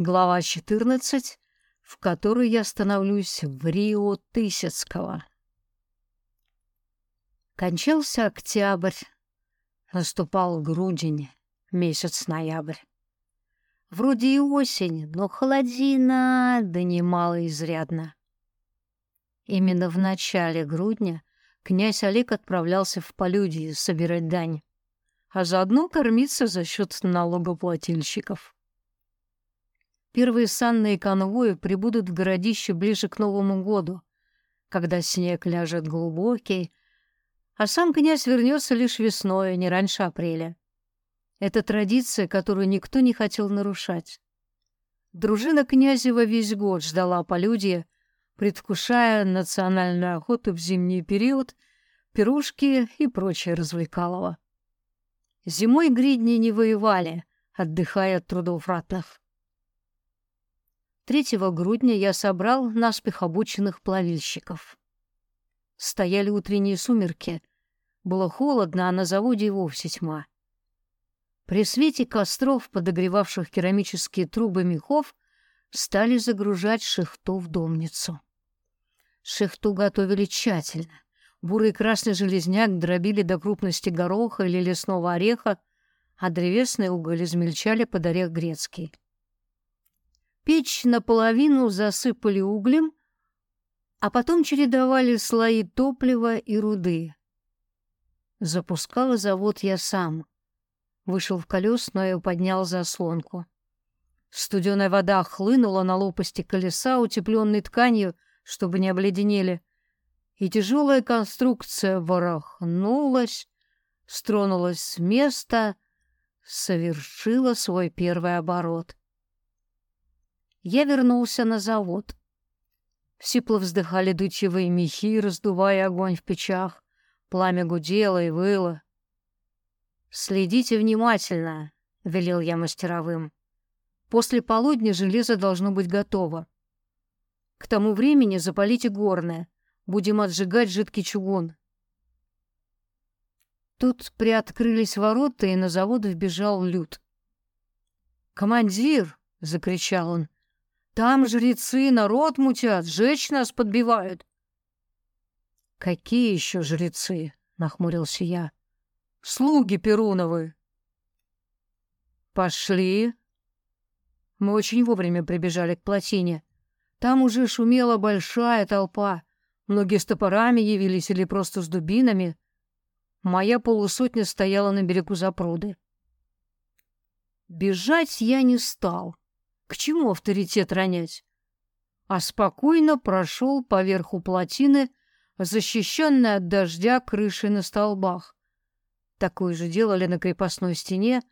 Глава 14, в которой я становлюсь в Рио Тысяцкого. Кончался октябрь, наступал грудень, месяц ноябрь. Вроде и осень, но холодина, да немало изрядно. Именно в начале грудня князь Олег отправлялся в полюдии собирать дань, а заодно кормиться за счет налогоплательщиков. Первые санные конвои прибудут в городище ближе к Новому году, когда снег ляжет глубокий, а сам князь вернется лишь весной, а не раньше апреля. Это традиция, которую никто не хотел нарушать. Дружина Князева весь год ждала полюдья, предвкушая национальную охоту в зимний период, пирушки и прочее развлекалово. Зимой гридни не воевали, отдыхая от трудов ратных. Третьего грудня я собрал наспех обученных плавильщиков. Стояли утренние сумерки. Было холодно, а на заводе и вовсе тьма. При свете костров, подогревавших керамические трубы мехов, стали загружать шехту в домницу. Шехту готовили тщательно. Бурый красный железняк дробили до крупности гороха или лесного ореха, а древесный уголь измельчали под орех грецкий. Печь наполовину засыпали углем, а потом чередовали слои топлива и руды. Запускала завод я сам. Вышел в колесную и поднял заслонку. Студеная вода хлынула на лопасти колеса, утепленной тканью, чтобы не обледенели, и тяжелая конструкция ворохнулась, стронулась с места, совершила свой первый оборот я вернулся на завод. Сипло вздыхали дычевые мехи, раздувая огонь в печах. Пламя гудело и выло. «Следите внимательно», — велел я мастеровым. «После полудня железо должно быть готово. К тому времени запалите горное. Будем отжигать жидкий чугун». Тут приоткрылись ворота, и на завод вбежал Люд. «Командир!» — закричал он. Там жрецы народ мутят, сжечь нас подбивают. Какие еще жрецы? Нахмурился я. Слуги Перуновы. Пошли. Мы очень вовремя прибежали к плотине. Там уже шумела большая толпа. Многие с топорами явились или просто с дубинами. Моя полусотня стояла на берегу запруды. Бежать я не стал. К чему авторитет ронять? А спокойно прошел по верху плотины, защищенной от дождя крыши на столбах. Такое же делали на крепостной стене,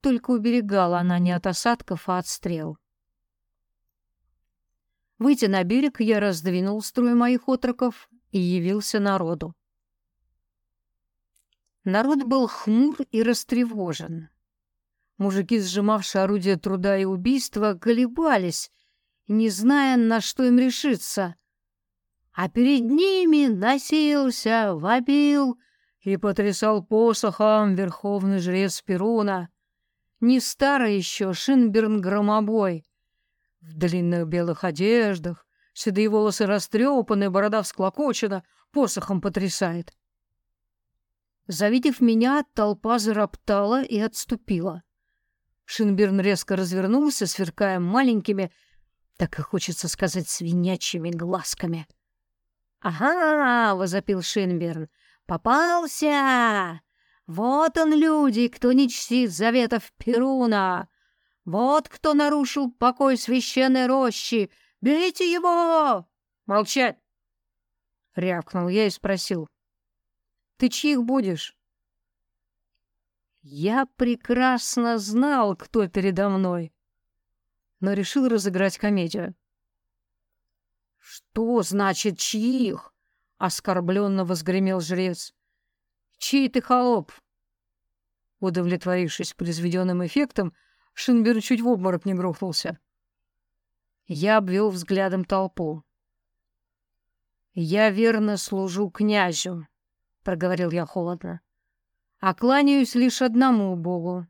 только уберегала она не от осадков, а от стрел. Выйдя на берег, я раздвинул строй моих отроков и явился народу. Народ был хмур и растревожен. Мужики, сжимавшие орудие труда и убийства, колебались, не зная, на что им решиться. А перед ними носился, вопил и потрясал посохом верховный жрец Перуна. Не старый еще Шинберн Громобой. В длинных белых одеждах, седые волосы растрепаны, борода всклокочена, посохом потрясает. Завидев меня, толпа зароптала и отступила. Шинберн резко развернулся, сверкая маленькими, так и хочется сказать, свинячьими глазками. «Ага!» — возопил Шинберн. «Попался! Вот он, люди, кто не чтит заветов Перуна! Вот кто нарушил покой священной рощи! Берите его!» «Молчать!» — рявкнул я и спросил. «Ты чьих будешь?» Я прекрасно знал, кто передо мной, но решил разыграть комедию. «Что значит чьих?» — оскорбленно возгремел жрец. «Чей ты холоп?» Удовлетворившись произведенным эффектом, Шинберн чуть в обморок не грохнулся. Я обвел взглядом толпу. «Я верно служу князю», — проговорил я холодно а кланяюсь лишь одному Богу.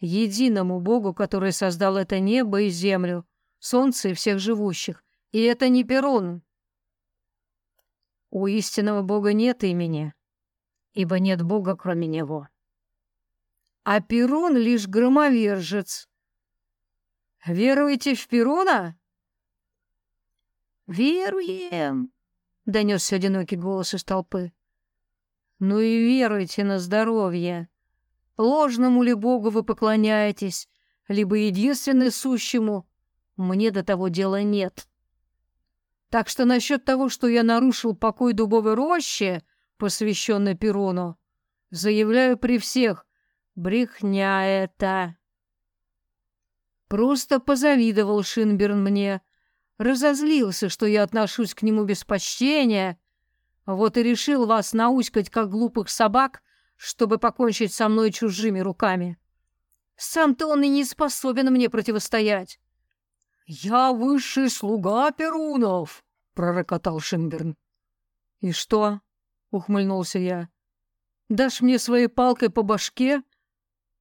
единому Богу, который создал это небо и землю, солнце и всех живущих. И это не Перун. У истинного Бога нет имени, ибо нет Бога, кроме Него. А Перун лишь громовержец. Веруете в Перуна? Веруем, донесся одинокий голос из толпы. Ну и веруйте на здоровье. Ложному ли Богу вы поклоняетесь, либо единственное сущему, мне до того дела нет. Так что насчет того, что я нарушил покой дубовой рощи, посвященной Перуну, заявляю при всех, брехня это. Просто позавидовал Шинберн мне, разозлился, что я отношусь к нему без почтения, вот и решил вас науськать, как глупых собак, чтобы покончить со мной чужими руками. Сам-то он и не способен мне противостоять. «Я высший слуга Перунов!» — пророкотал Шинберн. «И что?» — ухмыльнулся я. «Дашь мне своей палкой по башке?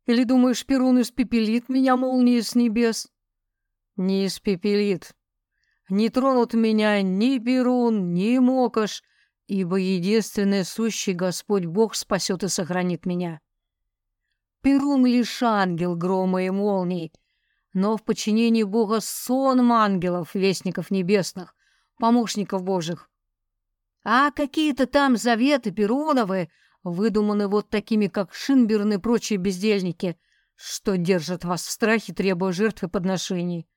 Или думаешь, Перун испепелит меня молнией с небес?» «Не испепелит. Не тронут меня ни Перун, ни Мокош, ибо единственный сущий Господь Бог спасет и сохранит меня. Перун лишь ангел грома и молний, но в подчинении Бога сон ангелов, вестников небесных, помощников Божьих. А какие-то там заветы Перуновы выдуманы вот такими, как Шинберн и прочие бездельники, что держат вас в страхе, требуя жертвы подношений.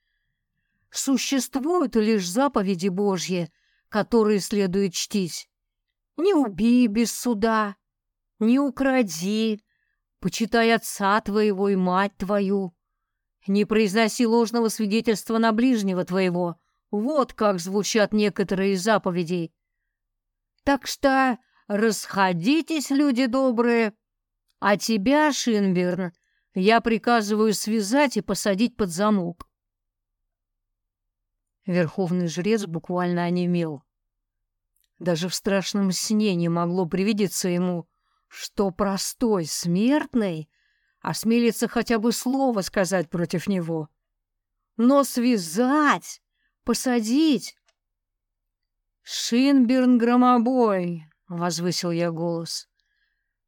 Существуют лишь заповеди Божьи, которые следует чтить. Не убей без суда, не укради, почитай отца твоего и мать твою. Не произноси ложного свидетельства на ближнего твоего. Вот как звучат некоторые из заповедей. Так что расходитесь, люди добрые. А тебя, Шинберн, я приказываю связать и посадить под замок. Верховный жрец буквально онемел. Даже в страшном сне не могло привидеться ему, что простой смертный осмелится хотя бы слово сказать против него. Но связать, посадить... «Шинберн Громобой!» — возвысил я голос.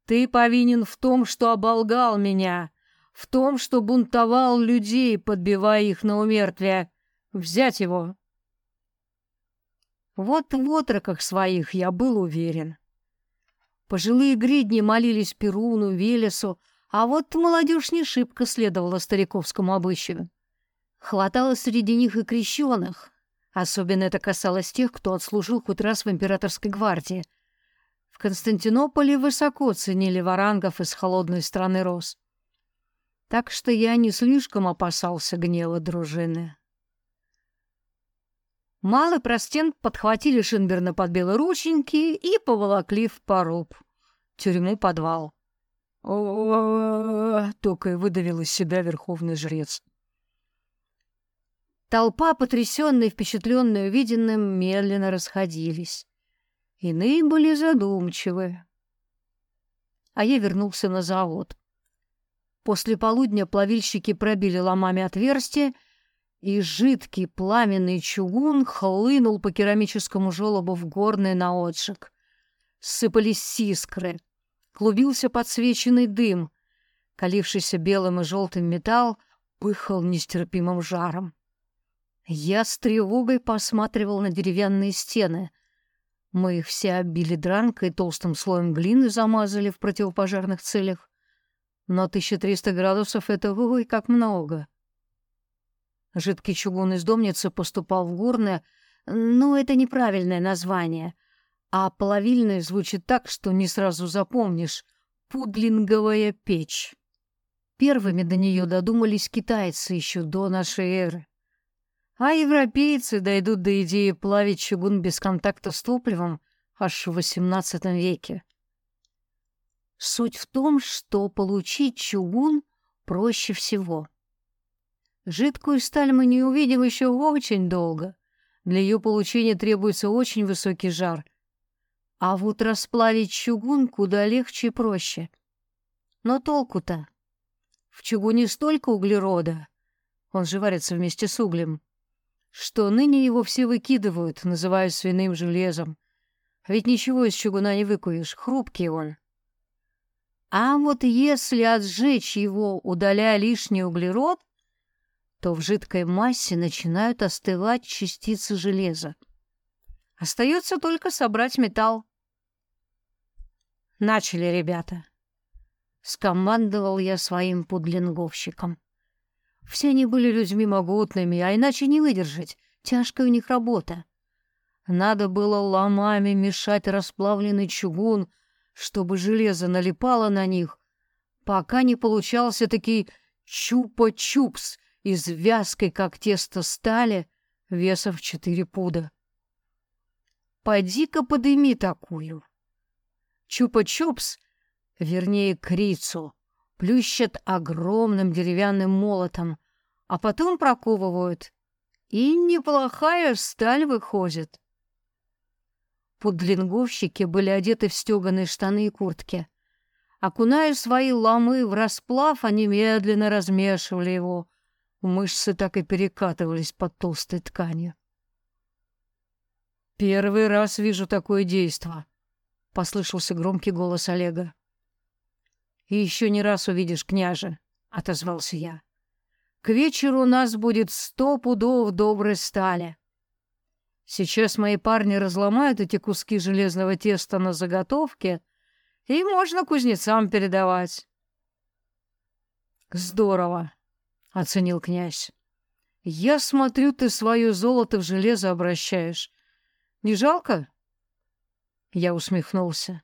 «Ты повинен в том, что оболгал меня, в том, что бунтовал людей, подбивая их на умертвие. Взять его!» Вот в отроках своих я был уверен. Пожилые гридни молились Перуну, Велесу, а вот молодежь не шибко следовала стариковскому обычаю. Хватало среди них и крещеных. Особенно это касалось тех, кто отслужил хоть раз в императорской гвардии. В Константинополе высоко ценили варангов из холодной страны роз. Так что я не слишком опасался гнева дружины. Малый простен подхватили Шинберна под белые рученьки и поволокли в поруб. Тюрьму-подвал. только и выдавил из себя верховный жрец. Толпа, потрясенная и впечатленная увиденным, медленно расходились. Иные были задумчивы. А я вернулся на завод. После полудня плавильщики пробили ломами отверстие и жидкий пламенный чугун хлынул по керамическому желобу в горный наотшик. Сыпались искры, клубился подсвеченный дым, калившийся белым и желтым металл пыхал нестерпимым жаром. Я с тревогой посматривал на деревянные стены. Мы их все оббили дранкой, толстым слоем глины замазали в противопожарных целях. Но 1300 градусов — это ой, как много. Жидкий чугун из домницы поступал в горное, но это неправильное название, а плавильное звучит так, что не сразу запомнишь — пудлинговая печь. Первыми до нее додумались китайцы еще до нашей эры. А европейцы дойдут до идеи плавить чугун без контакта с топливом аж в XVIII веке. Суть в том, что получить чугун проще всего — Жидкую сталь мы не увидим еще очень долго. Для ее получения требуется очень высокий жар. А вот расплавить чугун куда легче и проще. Но толку-то? В чугуне столько углерода, он же варится вместе с углем, что ныне его все выкидывают, называя свиным железом. Ведь ничего из чугуна не выкуешь, хрупкий он. А вот если отжечь его, удаляя лишний углерод, то в жидкой массе начинают остывать частицы железа. Остается только собрать металл. Начали, ребята. Скомандовал я своим пудлинговщикам. Все они были людьми могутными, а иначе не выдержать. Тяжкая у них работа. Надо было ломами мешать расплавленный чугун, чтобы железо налипало на них, пока не получался таки чупа-чупс из вязкой, как тесто стали, весом в четыре пуда. Поди-ка подыми такую. Чупа-чупс, вернее, крицу, плющат огромным деревянным молотом, а потом проковывают, и неплохая сталь выходит. Пудлинговщики были одеты в стеганые штаны и куртки. Окуная свои ломы в расплав, они медленно размешивали его. Мышцы так и перекатывались под толстой тканью. «Первый раз вижу такое действо», — послышался громкий голос Олега. «И еще не раз увидишь, княже», — отозвался я. «К вечеру у нас будет сто пудов доброй стали. Сейчас мои парни разломают эти куски железного теста на заготовке, и можно кузнецам передавать». «Здорово», — оценил князь. «Я смотрю, ты свое золото в железо обращаешь. Не жалко?» Я усмехнулся.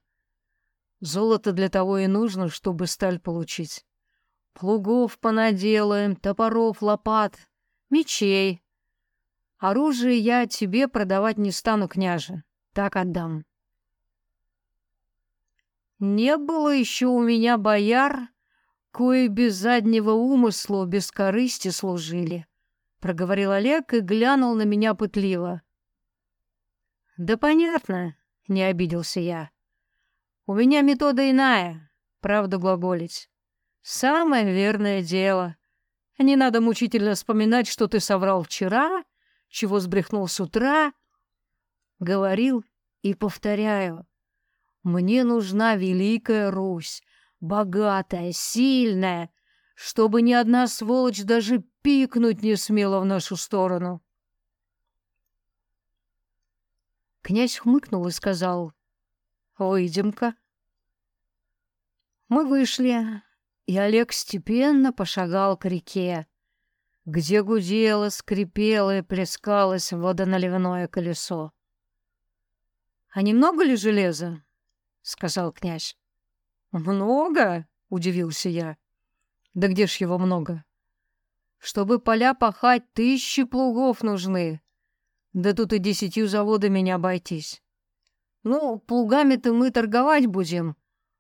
Золото для того и нужно, чтобы сталь получить. Плугов понаделаем, топоров, лопат, мечей. Оружие я тебе продавать не стану, княже. Так отдам. Не было еще у меня бояр, кои без заднего умысла, без корысти служили, — проговорил Олег и глянул на меня пытливо. — Да понятно, — не обиделся я. У меня метода иная, правду глаголить. Самое верное дело. Не надо мучительно вспоминать, что ты соврал вчера, чего сбрехнул с утра. Говорил и повторяю. Мне нужна великая Русь, богатая, сильная, чтобы ни одна сволочь даже пикнуть не смела в нашу сторону. Князь хмыкнул и сказал, Выйдем-ка. Мы вышли, и Олег степенно пошагал к реке, где гудело, скрипело и плескалось водоналивное колесо. — А немного ли железа? — сказал князь. — Много? — удивился я. — Да где ж его много? Чтобы поля пахать, тысячи плугов нужны. Да тут и десятью заводами не обойтись. Ну, плугами-то мы торговать будем,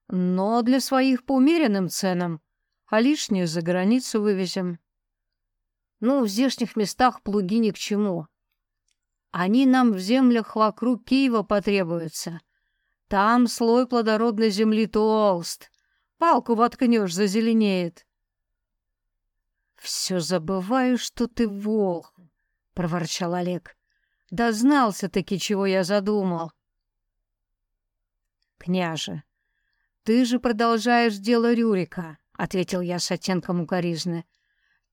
но для своих по умеренным ценам, а лишнее за границу вывезем. Ну, в здешних местах плуги ни к чему. Они нам в землях вокруг Киева потребуются. Там слой плодородной земли толст. Палку воткнешь, зазеленеет. «Все забываю, что ты волк», — проворчал Олег. «Дознался-таки, чего я задумал. «Княже, ты же продолжаешь дело Рюрика», — ответил я с оттенком укоризны.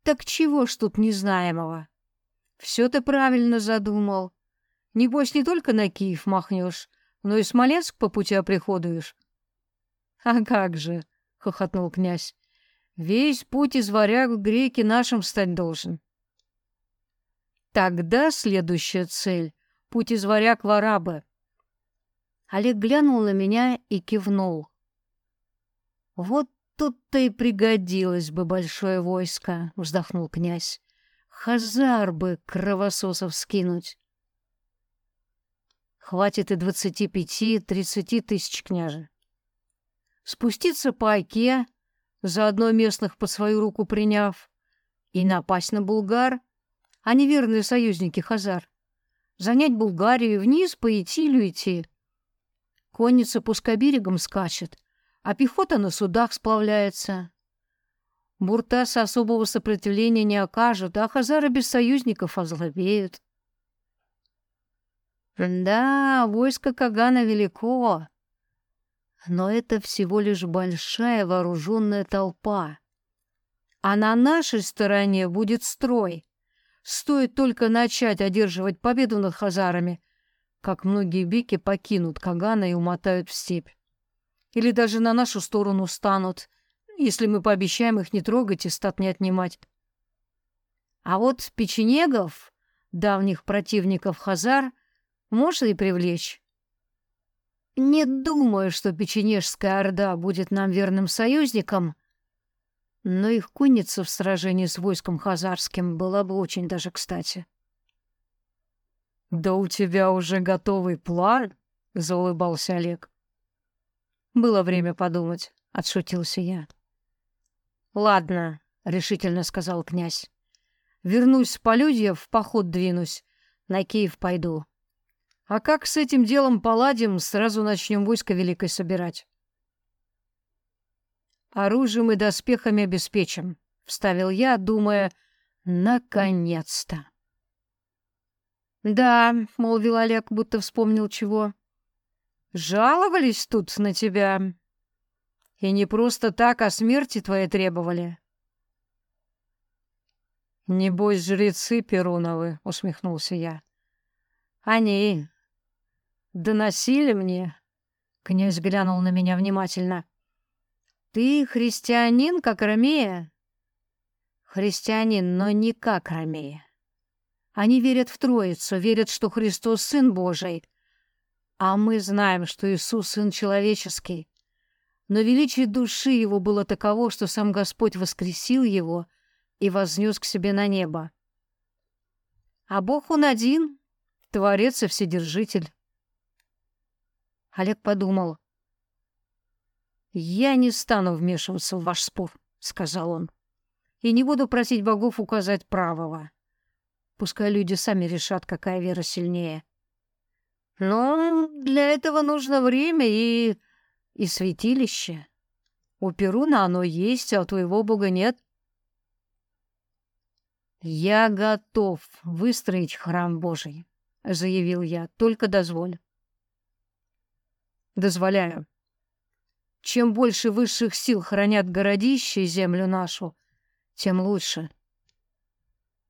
«Так чего ж тут незнаемого? Все ты правильно задумал. Небось, не только на Киев махнешь, но и Смоленск по пути оприходуешь». «А как же!» — хохотнул князь. «Весь путь из варяг в греки нашим стать должен». «Тогда следующая цель — путь из варяг в арабы», Олег глянул на меня и кивнул. «Вот тут-то и пригодилось бы большое войско», — вздохнул князь. «Хазар бы кровососов скинуть». «Хватит и двадцати пяти-тридцати тысяч, княже. Спуститься по оке, заодно местных под свою руку приняв, и напасть на Булгар, а неверные союзники Хазар. Занять Булгарию вниз по Итилю идти, Конница пускай берегом скачет, а пехота на судах сплавляется. Буртасы особого сопротивления не окажут, а хазары без союзников озлобеют. Да, войско Кагана велико, но это всего лишь большая вооруженная толпа. А на нашей стороне будет строй. Стоит только начать одерживать победу над хазарами, как многие бики покинут Кагана и умотают в степь. Или даже на нашу сторону станут — если мы пообещаем их не трогать и стат не отнимать. А вот печенегов, давних противников Хазар, можно и привлечь. Не думаю, что печенежская орда будет нам верным союзником, но их куница в сражении с войском хазарским была бы очень даже кстати. «Да у тебя уже готовый план?» — заулыбался Олег. «Было время подумать», — отшутился я. «Ладно», — решительно сказал князь. «Вернусь с полюдья, в поход двинусь. На Киев пойду. А как с этим делом поладим, сразу начнем войско великое собирать». «Оружием и доспехами обеспечим», — вставил я, думая, «наконец-то». «Да», — молвил Олег, будто вспомнил чего. «Жаловались тут на тебя. И не просто так, а смерти твоей требовали. «Небось, жрецы Перуновы», — усмехнулся я. «Они доносили мне?» Князь глянул на меня внимательно. «Ты христианин, как Ромея?» «Христианин, но не как Ромея. Они верят в Троицу, верят, что Христос — Сын Божий. А мы знаем, что Иисус — Сын человеческий но величие души его было таково, что сам Господь воскресил его и вознес к себе на небо. А Бог он один, Творец и Вседержитель. Олег подумал. «Я не стану вмешиваться в ваш спор», — сказал он, «и не буду просить богов указать правого. Пускай люди сами решат, какая вера сильнее. Но для этого нужно время и и святилище. У Перуна оно есть, а у твоего бога нет. «Я готов выстроить храм Божий», — заявил я, — «только дозволь». «Дозволяю. Чем больше высших сил хранят городище и землю нашу, тем лучше.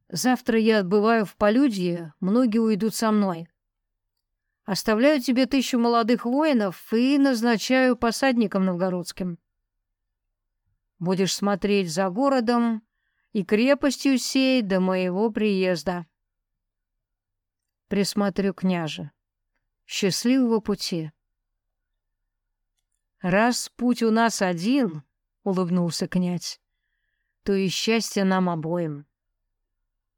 Завтра я отбываю в полюдье, многие уйдут со мной. Оставляю тебе тысячу молодых воинов и назначаю посадником новгородским. Будешь смотреть за городом и крепостью сей до моего приезда. Присмотрю княже. Счастливого пути. Раз путь у нас один, — улыбнулся князь, — то и счастье нам обоим.